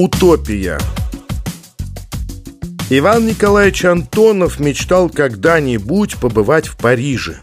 Утопия Иван Николаевич Антонов мечтал когда-нибудь побывать в Париже.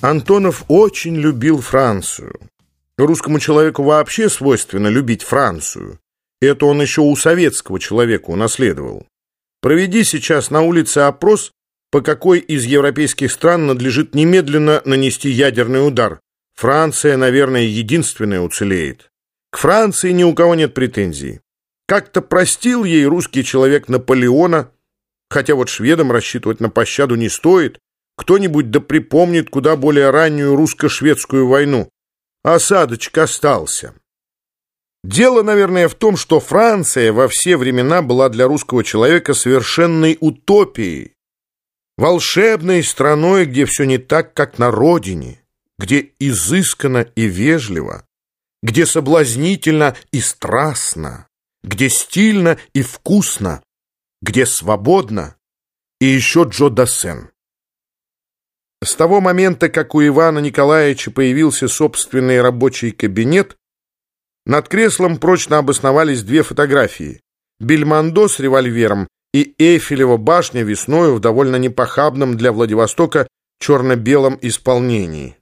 Антонов очень любил Францию. Русскому человеку вообще свойственно любить Францию. Это он еще у советского человека унаследовал. Проведи сейчас на улице опрос, по какой из европейских стран надлежит немедленно нанести ядерный удар. Франция, наверное, единственная уцелеет. К Франции ни у кого нет претензий. Как-то простил ей русский человек Наполеона, хотя вот шведам рассчитывать на пощаду не стоит. Кто-нибудь да припомнит куда более раннюю русско-шведскую войну. Осадочек остался. Дело, наверное, в том, что Франция во все времена была для русского человека совершенной утопией, волшебной страной, где все не так, как на родине, где изысканно и вежливо, где соблазнительно и страстно, где стильно и вкусно, где свободно, и еще Джо Дассен. С того момента, как у Ивана Николаевича появился собственный рабочий кабинет, над креслом прочно обосновались две фотографии. Бельмондо с револьвером и Эйфелева башня весною в довольно непохабном для Владивостока черно-белом исполнении.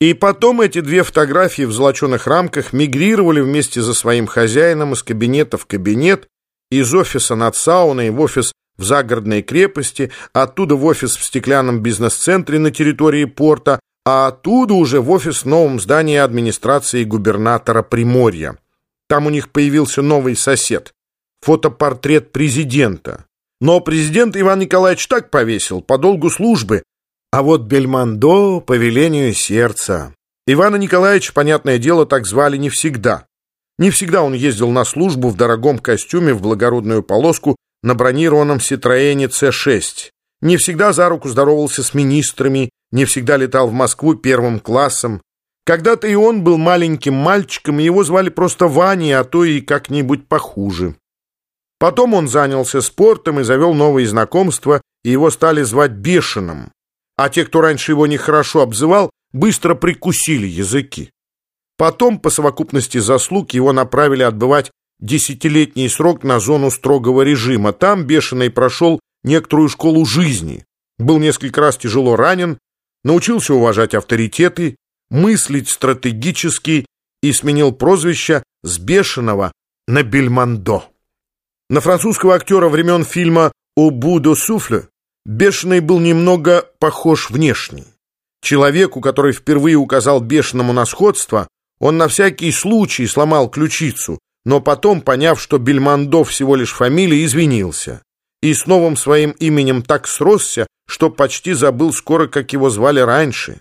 И потом эти две фотографии в золоченых рамках мигрировали вместе за своим хозяином из кабинета в кабинет, из офиса над сауной в офис в загородной крепости, оттуда в офис в стеклянном бизнес-центре на территории порта, а оттуда уже в офис в новом здании администрации губернатора Приморья. Там у них появился новый сосед. Фотопортрет президента. Но президент Иван Николаевич так повесил, по долгу службы. А вот Бельмондо по велению сердца. Ивана Николаевича, понятное дело, так звали не всегда. Не всегда он ездил на службу в дорогом костюме в благородную полоску на бронированном Ситроене С6. Не всегда за руку здоровался с министрами, не всегда летал в Москву первым классом. Когда-то и он был маленьким мальчиком, и его звали просто Ваней, а то и как-нибудь похуже. Потом он занялся спортом и завел новые знакомства, и его стали звать Бешеным. А те, кто раньше его нехорошо обзывал, быстро прикусили языки. Потом, по совокупности заслуг, его направили отбывать десятилетний срок на зону строгого режима. Там Бешеный прошел некоторую школу жизни, был несколько раз тяжело ранен, научился уважать авторитеты, мыслить стратегически и сменил прозвище с Бешеного на Бельмондо. На французского актера времен фильма «О Будо Суфле» Бешеный был немного похож внешне. Человеку, который впервые указал Бешеному на сходство, он на всякий случай сломал ключицу, но потом, поняв, что Бельмондо всего лишь фамилия, извинился. И с новым своим именем так сросся, что почти забыл скоро, как его звали раньше.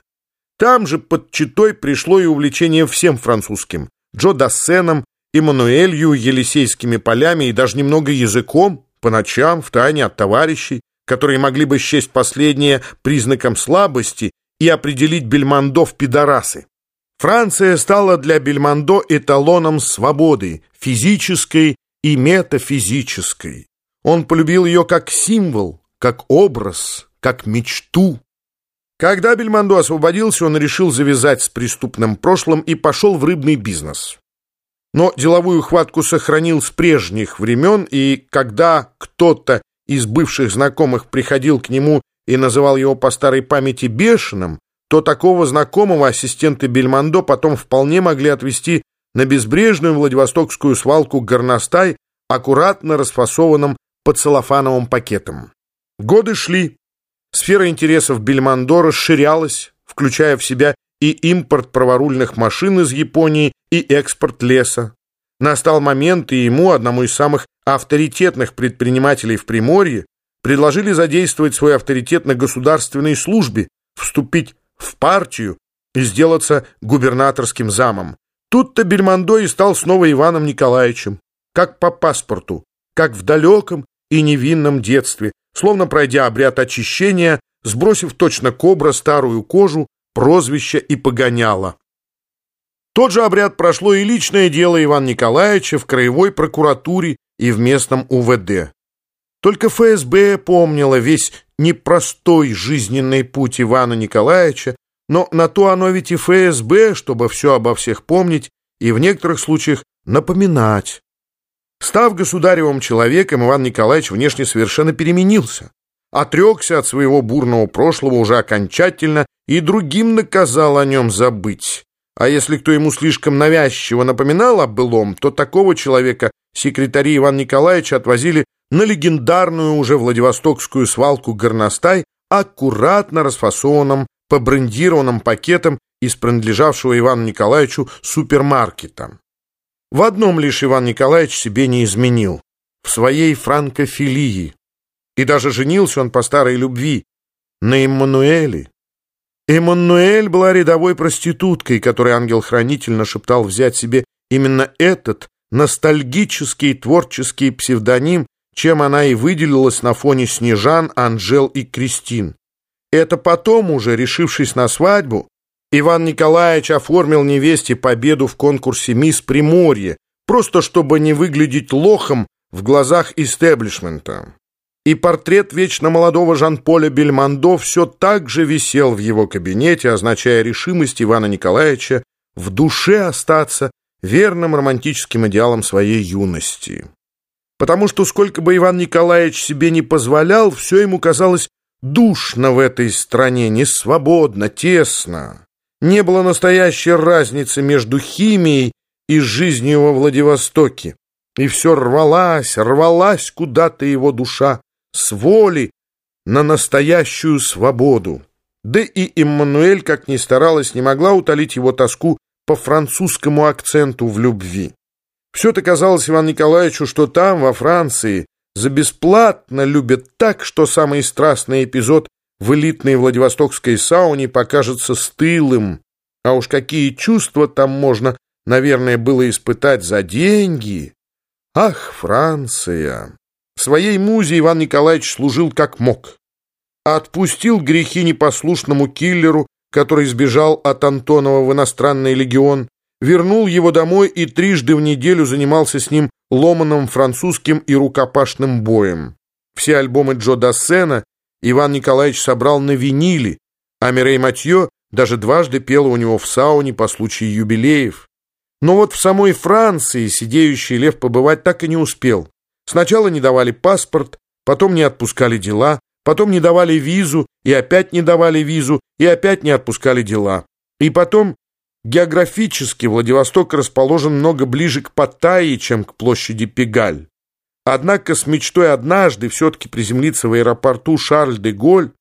Там же под читой пришло и увлечение всем французским. Джо Дассеном, Эммануэлью, Елисейскими полями и даже немного языком, по ночам, в тайне от товарищей, которые могли бы счесть последнее признаком слабости и определить Бельмондо в пидорасы. Франция стала для Бельмондо эталоном свободы, физической и метафизической. Он полюбил ее как символ, как образ, как мечту. Когда Бельмондо освободился, он решил завязать с преступным прошлым и пошел в рыбный бизнес. Но деловую хватку сохранил с прежних времен, и когда кто-то из бывших знакомых приходил к нему и называл его по старой памяти бешеным, то такого знакомого ассистенты Бельмондо потом вполне могли отвезти на безбрежную Владивостокскую свалку горностай, аккуратно расфасованным под целлофановым пакетом. Годы шли. Сфера интересов Бельмондо расширялась, включая в себя и импорт праворульных машин из Японии, и экспорт леса. Настал момент, и ему, одному из самых авторитетных предпринимателей в Приморье, предложили задействовать свой авторитет на государственной службе, вступить в партию и сделаться губернаторским замом. Тут-то Бельмондо и стал снова Иваном Николаевичем, как по паспорту, как в далеком и невинном детстве, словно пройдя обряд очищения, сбросив точно кобра старую кожу, прозвище и погоняло. Тот же обряд прошло и личное дело Ивана Николаевича в краевой прокуратуре и в местном УВД. Только ФСБ помнила весь непростой жизненный путь Ивана Николаевича, но на то оно ведь и ФСБ, чтобы все обо всех помнить и в некоторых случаях напоминать. Став государевым человеком, Иван Николаевич внешне совершенно переменился. Отрекся от своего бурного прошлого уже окончательно и другим наказал о нем забыть. А если кто ему слишком навязчиво напоминал о былом, то такого человека секретари Ивана Николаевича отвозили на легендарную уже Владивостокскую свалку «Горностай» аккуратно расфасованным по брендированным пакетам из принадлежавшего Ивану Николаевичу супермаркета. В одном лишь Иван Николаевич себе не изменил — в своей франкофилии. И даже женился он по старой любви на Эммануэле. Эммануэль была рядовой проституткой, которой ангел-хранитель нашептал взять себе именно этот ностальгический творческий псевдоним, чем она и выделилась на фоне Снежан, Анжел и Кристин. Это потом уже, решившись на свадьбу, Иван Николаевич оформил невесте победу в конкурсе «Мисс Приморье», просто чтобы не выглядеть лохом в глазах истеблишмента. И портрет вечно молодого Жан-Поля Бельмондо все так же висел в его кабинете, означая решимость Ивана Николаевича в душе остаться верным романтическим идеалом своей юности. Потому что сколько бы Иван Николаевич себе не позволял, все ему казалось душно в этой стране, несвободно, тесно. Не было настоящей разницы между химией и жизнью во Владивостоке. И все рвалась, рвалась куда-то его душа с воли на настоящую свободу. Да и Эммануэль, как ни старалась, не могла утолить его тоску по французскому акценту в любви. Все-то казалось Ивану Николаевичу, что там, во Франции, за бесплатно любят так, что самый страстный эпизод в элитной Владивостокской сауне покажется стылым. А уж какие чувства там можно, наверное, было испытать за деньги. Ах, Франция! Своей музе Иван Николаевич служил как мог. Отпустил грехи непослушному киллеру, который сбежал от Антонова в иностранный легион, вернул его домой и трижды в неделю занимался с ним ломаным французским и рукопашным боем. Все альбомы Джо Дассена Иван Николаевич собрал на виниле, а Мирей Матье даже дважды пела у него в сауне по случаю юбилеев. Но вот в самой Франции сидеющий лев побывать так и не успел. Сначала не давали паспорт, потом не отпускали дела, потом не давали визу, и опять не давали визу, и опять не отпускали дела. И потом географически Владивосток расположен много ближе к Паттайи, чем к площади Пегаль. Однако с мечтой однажды все-таки приземлиться в аэропорту Шарль-де-Голь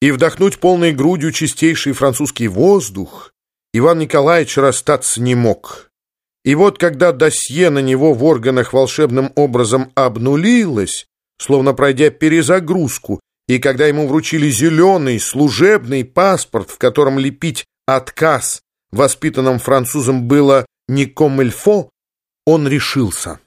и вдохнуть полной грудью чистейший французский воздух, Иван Николаевич расстаться не мог. И вот когда досье на него в органах волшебным образом обнулилось, словно пройдя перезагрузку, и когда ему вручили зеленый служебный паспорт, в котором лепить отказ воспитанным французом было не комильфо, он решился.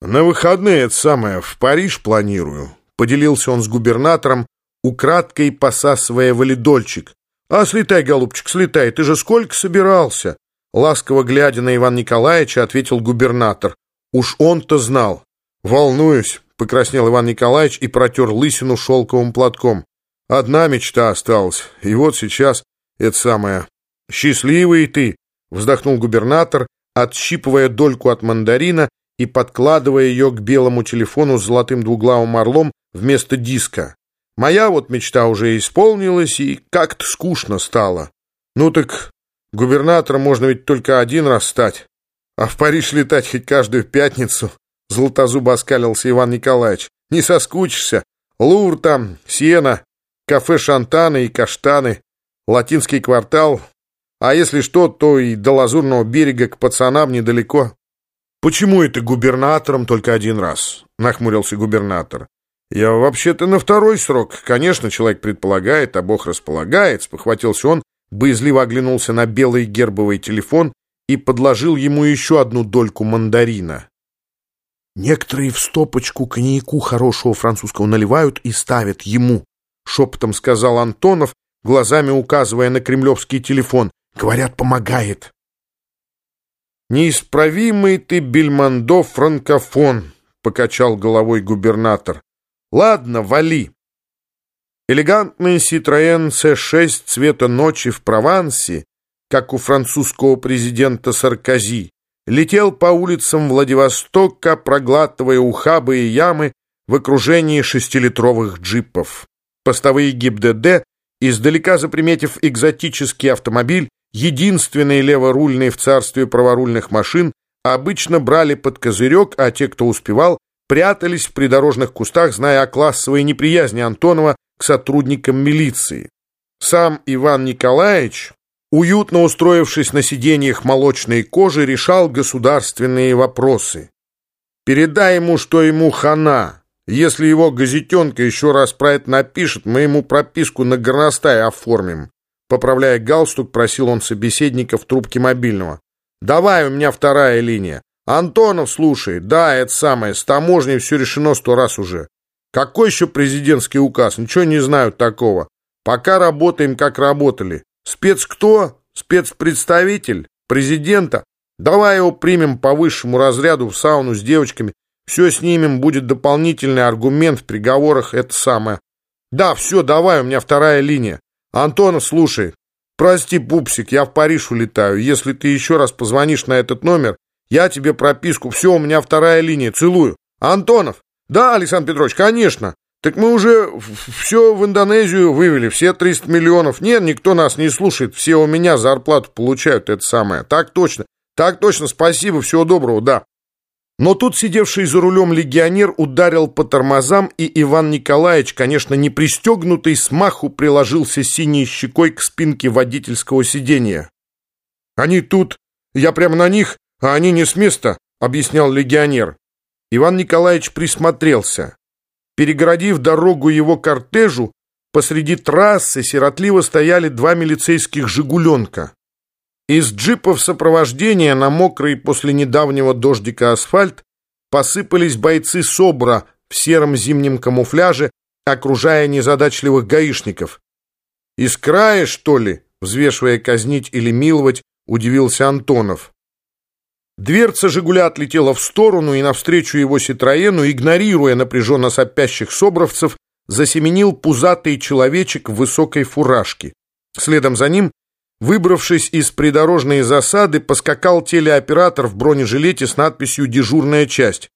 «На выходные это самое, в Париж планирую», — поделился он с губернатором, украдкой посасывая валидольчик. «А слетай, голубчик, слетай, ты же сколько собирался?» Ласково глядя на Ивана Николаевича, ответил губернатор. Уж он-то знал. «Волнуюсь», — покраснел Иван Николаевич и протер лысину шелковым платком. «Одна мечта осталась, и вот сейчас это самое...» «Счастливый ты!» — вздохнул губернатор, отщипывая дольку от мандарина и подкладывая ее к белому телефону с золотым двуглавым орлом вместо диска. Моя вот мечта уже исполнилась, и как-то скучно стало. Ну так губернатором можно ведь только один раз стать, а в Париж летать хоть каждую пятницу. Золотозубо оскалился Иван Николаевич. Не соскучишься. Лур там, Сиена, кафе Шантаны и Каштаны, латинский квартал. А если что, то и до Лазурного берега к пацанам недалеко. «Почему это губернатором только один раз?» — нахмурился губернатор. «Я вообще-то на второй срок. Конечно, человек предполагает, а Бог располагает», — спохватился он, боязливо оглянулся на белый гербовый телефон и подложил ему еще одну дольку мандарина. «Некоторые в стопочку коньяку хорошего французского наливают и ставят ему», — шепотом сказал Антонов, глазами указывая на кремлевский телефон. «Говорят, помогает». «Неисправимый ты, Бельмондо, франкофон», — покачал головой губернатор. «Ладно, вали». Элегантный Citroën C6 цвета ночи в Провансе, как у французского президента Саркози, летел по улицам Владивостока, проглатывая ухабы и ямы в окружении шестилитровых джипов. Постовые ГИБДД, издалека заприметив экзотический автомобиль, единственный леворульный в царстве праворульных машин, обычно брали под козырек, а те, кто успевал, прятались в придорожных кустах, зная о классовой неприязни Антонова к сотрудникам милиции. Сам Иван Николаевич, уютно устроившись на сиденьях молочной кожи, решал государственные вопросы. «Передай ему, что ему хана. Если его газетенка еще раз про это напишет, мы ему прописку на горностай оформим». Поправляя галстук, просил он собеседника в трубке мобильного. «Давай, у меня вторая линия. Антонов, слушай, да, это самое, с таможней все решено сто раз уже. Какой еще президентский указ? Ничего не знаю такого. Пока работаем, как работали. Спец кто? Спецпредставитель? Президента? Давай его примем по высшему разряду в сауну с девочками. Все снимем, будет дополнительный аргумент в приговорах, это самое. Да, все, давай, у меня вторая линия. Антонов, слушай, прости, пупсик, я в Париж улетаю. Если ты еще раз позвонишь на этот номер, я тебе прописку. Все, у меня вторая линия, целую. Антонов, да, Александр Петрович, конечно. Так мы уже все в Индонезию вывели, все 300 миллионов. Нет, никто нас не слушает, все у меня зарплату получают, это самое. Так точно, так точно, спасибо, всего доброго, да. Но тут сидевший за рулем легионер ударил по тормозам, и Иван Николаевич, конечно, не пристегнутый, смаху приложился синей щекой к спинке водительского сиденья. «Они тут, я прямо на них, а они не с места», — объяснял легионер. Иван Николаевич присмотрелся. Перегородив дорогу его кортежу, посреди трассы сиротливо стояли два милицейских «Жигуленка». Из джипов сопровождения на мокрый после недавнего дождика асфальт посыпались бойцы СОБРа в сером зимнем камуфляже, окружая незадачливых гаишников. «Из края, что ли?» — взвешивая казнить или миловать, удивился Антонов. Дверца «Жигуля» отлетела в сторону, и навстречу его «Ситроену», игнорируя напряженно сопящих собровцев, засеменил пузатый человечек в высокой фуражке. Следом за ним, выбравшись из придорожной засады, поскакал телеоператор в бронежилете с надписью «Дежурная часть».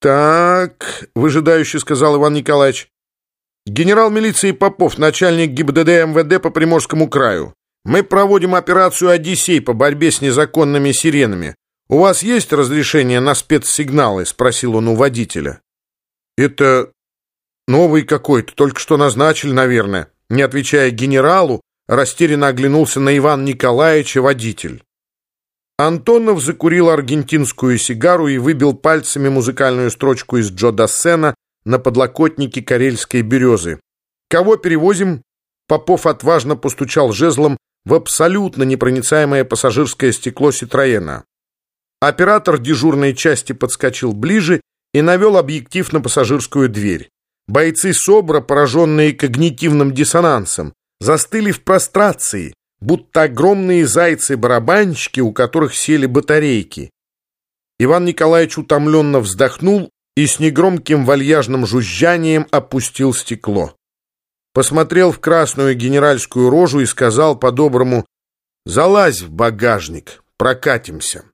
«Так», — выжидающе сказал Иван Николаевич, «генерал милиции Попов, начальник ГИБДД МВД по Приморскому краю. Мы проводим операцию «Одиссей» по борьбе с незаконными сиренами. «У вас есть разрешение на спецсигналы?» — спросил он у водителя. «Это новый какой-то, только что назначили, наверное». Не отвечая генералу, растерянно оглянулся на Иван Николаевича водитель. Антонов закурил аргентинскую сигару и выбил пальцами музыкальную строчку из Джо Дассена на подлокотнике карельской березы. «Кого перевозим?» Попов отважно постучал жезлом в абсолютно непроницаемое пассажирское стекло Ситроена. Оператор дежурной части подскочил ближе и навел объектив на пассажирскую дверь. Бойцы СОБРа, пораженные когнитивным диссонансом, застыли в прострации, будто огромные зайцы-барабанщики, у которых сели батарейки. Иван Николаевич утомленно вздохнул и с негромким вальяжным жужжанием опустил стекло. Посмотрел в красную генеральскую рожу и сказал по-доброму «Залазь в багажник, прокатимся».